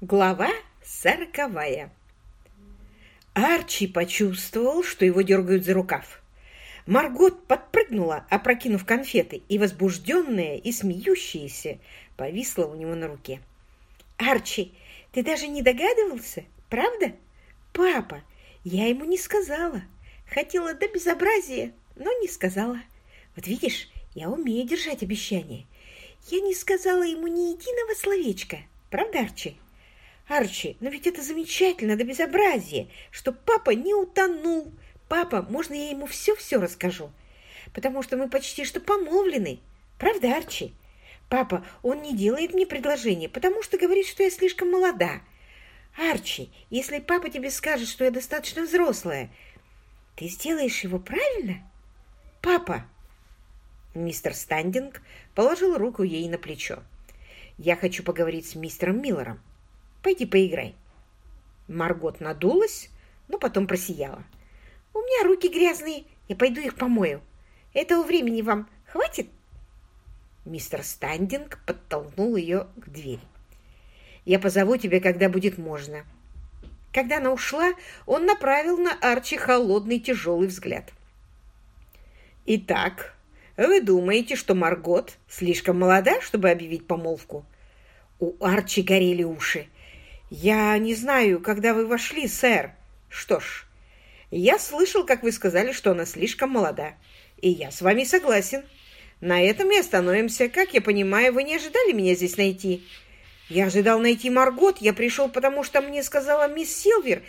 Глава сороковая Арчи почувствовал, что его дергают за рукав. Маргот подпрыгнула, опрокинув конфеты, и возбужденная и смеющаяся повисла у него на руке. «Арчи, ты даже не догадывался, правда? Папа, я ему не сказала. Хотела до безобразия, но не сказала. Вот видишь, я умею держать обещания. Я не сказала ему ни единого словечка. Правда, Арчи?» Арчи, но ведь это замечательно до безобразия, что папа не утонул. Папа, можно я ему все-все расскажу? Потому что мы почти что помолвлены. Правда, Арчи? Папа, он не делает мне предложение, потому что говорит, что я слишком молода. Арчи, если папа тебе скажет, что я достаточно взрослая, ты сделаешь его правильно? Папа! Мистер Стандинг положил руку ей на плечо. Я хочу поговорить с мистером Миллером. Пойди поиграй». Маргот надулась, но потом просияла. «У меня руки грязные, я пойду их помою. Этого времени вам хватит?» Мистер Стандинг подтолкнул ее к двери. «Я позову тебя, когда будет можно». Когда она ушла, он направил на Арчи холодный тяжелый взгляд. «Итак, вы думаете, что Маргот слишком молода, чтобы объявить помолвку?» У Арчи горели уши. «Я не знаю, когда вы вошли, сэр. Что ж, я слышал, как вы сказали, что она слишком молода, и я с вами согласен. На этом и остановимся. Как я понимаю, вы не ожидали меня здесь найти?» «Я ожидал найти Маргот. Я пришел, потому что мне сказала мисс Силвер.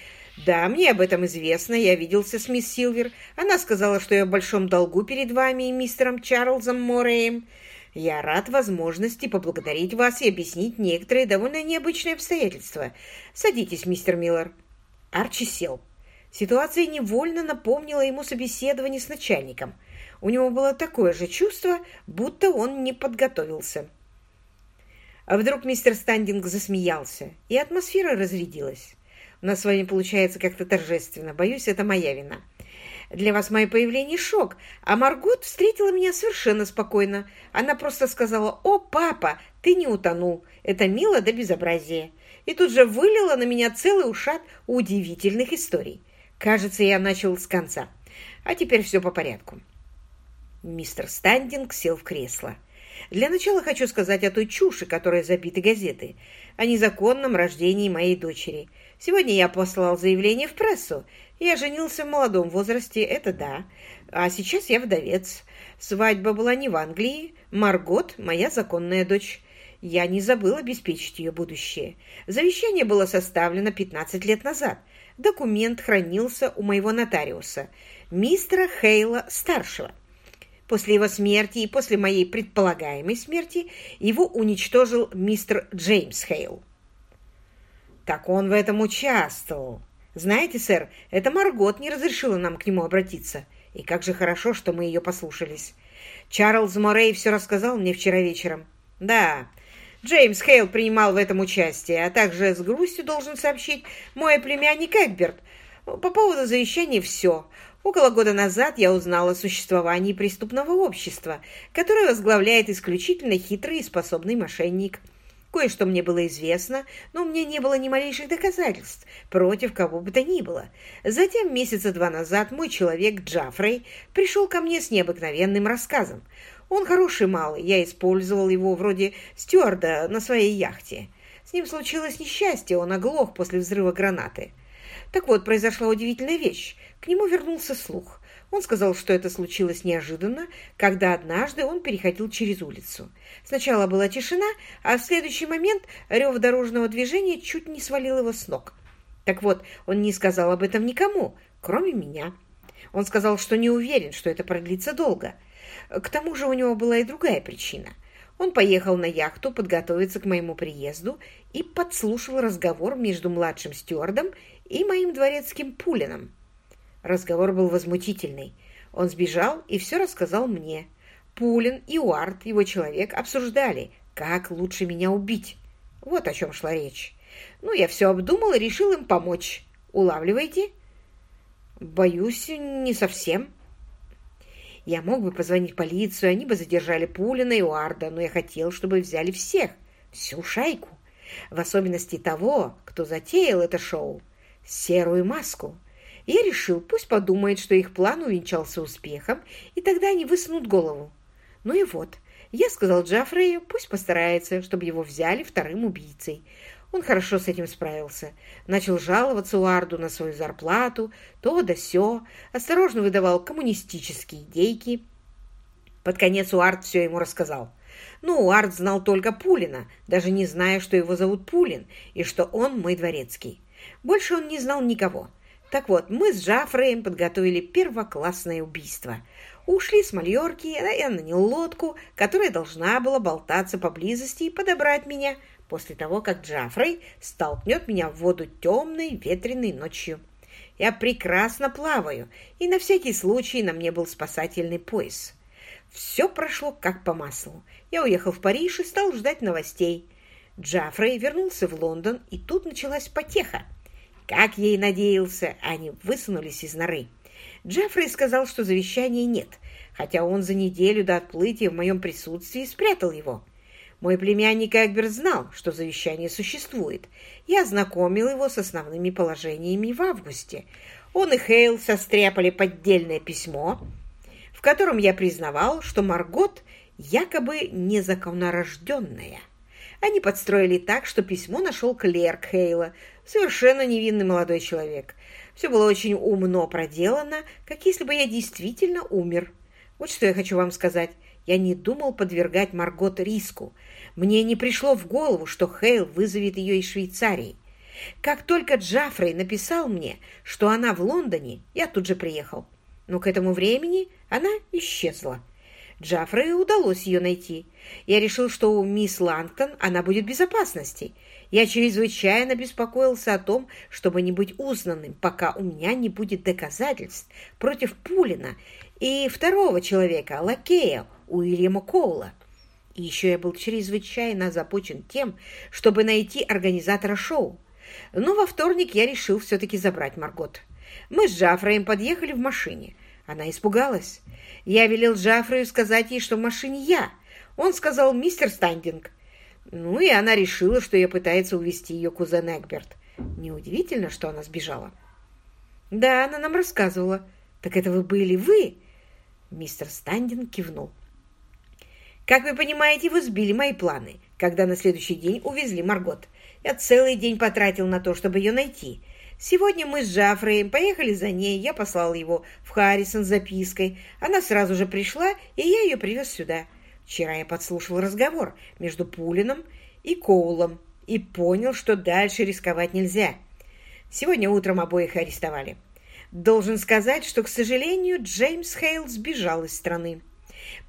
Да, мне об этом известно. Я виделся с мисс Силвер. Она сказала, что я в большом долгу перед вами и мистером Чарльзом Морреем. Я рад возможности поблагодарить вас и объяснить некоторые довольно необычные обстоятельства. Садитесь, мистер Миллер. Арчи сел. Ситуация невольно напомнила ему собеседование с начальником. У него было такое же чувство, будто он не подготовился. А вдруг мистер Стандинг засмеялся, и атмосфера разрядилась. У нас с вами получается как-то торжественно. Боюсь, это моя вина. Для вас мое появление шок, а Маргот встретила меня совершенно спокойно. Она просто сказала «О, папа, ты не утонул, это мило до безобразия». И тут же вылила на меня целый ушат удивительных историй. Кажется, я начал с конца. А теперь все по порядку. Мистер Стандинг сел в кресло. Для начала хочу сказать о той чуши, которой забиты газеты, о незаконном рождении моей дочери. Сегодня я послал заявление в прессу. Я женился в молодом возрасте, это да. А сейчас я вдовец. Свадьба была не в Англии. Маргот – моя законная дочь. Я не забыл обеспечить ее будущее. Завещание было составлено 15 лет назад. Документ хранился у моего нотариуса, мистера Хейла-старшего. После его смерти и после моей предполагаемой смерти его уничтожил мистер Джеймс Хейл. Так он в этом участвовал. Знаете, сэр, это Маргот не разрешила нам к нему обратиться. И как же хорошо, что мы ее послушались. Чарльз Морей все рассказал мне вчера вечером. Да, Джеймс Хейл принимал в этом участие, а также с грустью должен сообщить мой племянник Эгберт. По поводу завещания все. Около года назад я узнала о существовании преступного общества, которое возглавляет исключительно хитрый и способный мошенник. Кое-что мне было известно, но у меня не было ни малейших доказательств против кого бы то ни было. Затем, месяца два назад, мой человек Джафрей пришел ко мне с необыкновенным рассказом. Он хороший малый, я использовал его вроде стюарда на своей яхте. С ним случилось несчастье, он оглох после взрыва гранаты. Так вот, произошла удивительная вещь. К нему вернулся слух. Он сказал, что это случилось неожиданно, когда однажды он переходил через улицу. Сначала была тишина, а в следующий момент рев дорожного движения чуть не свалил его с ног. Так вот, он не сказал об этом никому, кроме меня. Он сказал, что не уверен, что это продлится долго. К тому же у него была и другая причина. Он поехал на яхту подготовиться к моему приезду и подслушал разговор между младшим стюардом и моим дворецким Пулином. Разговор был возмутительный. Он сбежал и все рассказал мне. Пулин и Уарт, его человек, обсуждали, как лучше меня убить. Вот о чем шла речь. Ну, я все обдумал и решил им помочь. Улавливаете? Боюсь, не совсем. Я мог бы позвонить полицию, они бы задержали Пулина и Уарда, но я хотел, чтобы взяли всех, всю шайку. в особенности того, кто затеял это шоу, серую маску. Я решил, пусть подумает, что их план увенчался успехом, и тогда они высунут голову. Ну и вот, я сказал Джаффрею, пусть постарается, чтобы его взяли вторым убийцей. Он хорошо с этим справился. Начал жаловаться Уарду на свою зарплату, то да сё, осторожно выдавал коммунистические идейки. Под конец Уард все ему рассказал. Ну, Уард знал только Пулина, даже не зная, что его зовут Пулин и что он мой дворецкий. Больше он не знал никого. Так вот, мы с Джаффреем подготовили первоклассное убийство. Ушли с Мальорки, я нанял лодку, которая должна была болтаться поблизости и подобрать меня после того, как Джаффрей столкнет меня в воду темной ветреной ночью. Я прекрасно плаваю, и на всякий случай на мне был спасательный пояс. Все прошло как по маслу. Я уехал в Париж и стал ждать новостей. Джаффрей вернулся в Лондон, и тут началась потеха. Как и надеялся, они высунулись из норы. Джеффри сказал, что завещания нет, хотя он за неделю до отплытия в моем присутствии спрятал его. Мой племянник Эгберт знал, что завещание существует. Я ознакомил его с основными положениями в августе. Он и Хейл состряпали поддельное письмо, в котором я признавал, что Маргот якобы незаконнорожденная. Они подстроили так, что письмо нашел клерк Хейла, совершенно невинный молодой человек. Все было очень умно проделано, как если бы я действительно умер. Вот что я хочу вам сказать. Я не думал подвергать Маргот риску. Мне не пришло в голову, что Хейл вызовет ее из Швейцарии. Как только Джаффрей написал мне, что она в Лондоне, я тут же приехал. Но к этому времени она исчезла. Джаффрею удалось ее найти. Я решил, что у мисс Лангтон она будет в безопасности. Я чрезвычайно беспокоился о том, чтобы не быть узнанным, пока у меня не будет доказательств против Пулина и второго человека, лакея Уильяма Коула. И еще я был чрезвычайно озабочен тем, чтобы найти организатора шоу. Но во вторник я решил все-таки забрать Маргот. Мы с Джаффреем подъехали в машине. Она испугалась. Я велел Джаффрею сказать ей, что в машине я. Он сказал «Мистер Стандинг». Ну, и она решила, что я пытается увести ее кузен Эгберт. Неудивительно, что она сбежала. Да, она нам рассказывала. Так это вы были вы? Мистер Стандинг кивнул. Как вы понимаете, вы сбили мои планы, когда на следующий день увезли Маргот. Я целый день потратил на то, чтобы ее найти. Сегодня мы с Джаффреем поехали за ней, я послал его в Харрисон с запиской. Она сразу же пришла, и я ее привез сюда. Вчера я подслушал разговор между Пулином и Коулом и понял, что дальше рисковать нельзя. Сегодня утром обоих арестовали. Должен сказать, что, к сожалению, Джеймс Хейл сбежал из страны.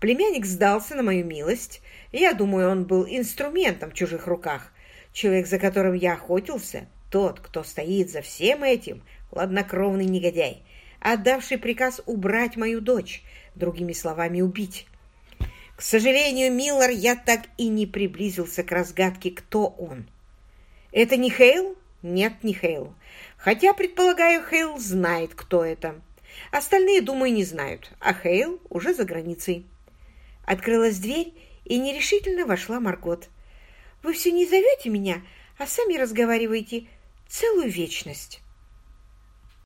Племянник сдался на мою милость. Я думаю, он был инструментом в чужих руках. Человек, за которым я охотился, тот, кто стоит за всем этим, хладнокровный негодяй, отдавший приказ убрать мою дочь, другими словами, убить. К сожалению, Миллар, я так и не приблизился к разгадке, кто он. Это не Хейл? Нет, не Хейл. Хотя, предполагаю, Хейл знает, кто это. Остальные, думаю, не знают, а Хейл уже за границей. Открылась дверь, и нерешительно вошла Маргот. «Вы все не зовете меня, а сами разговариваете целую вечность.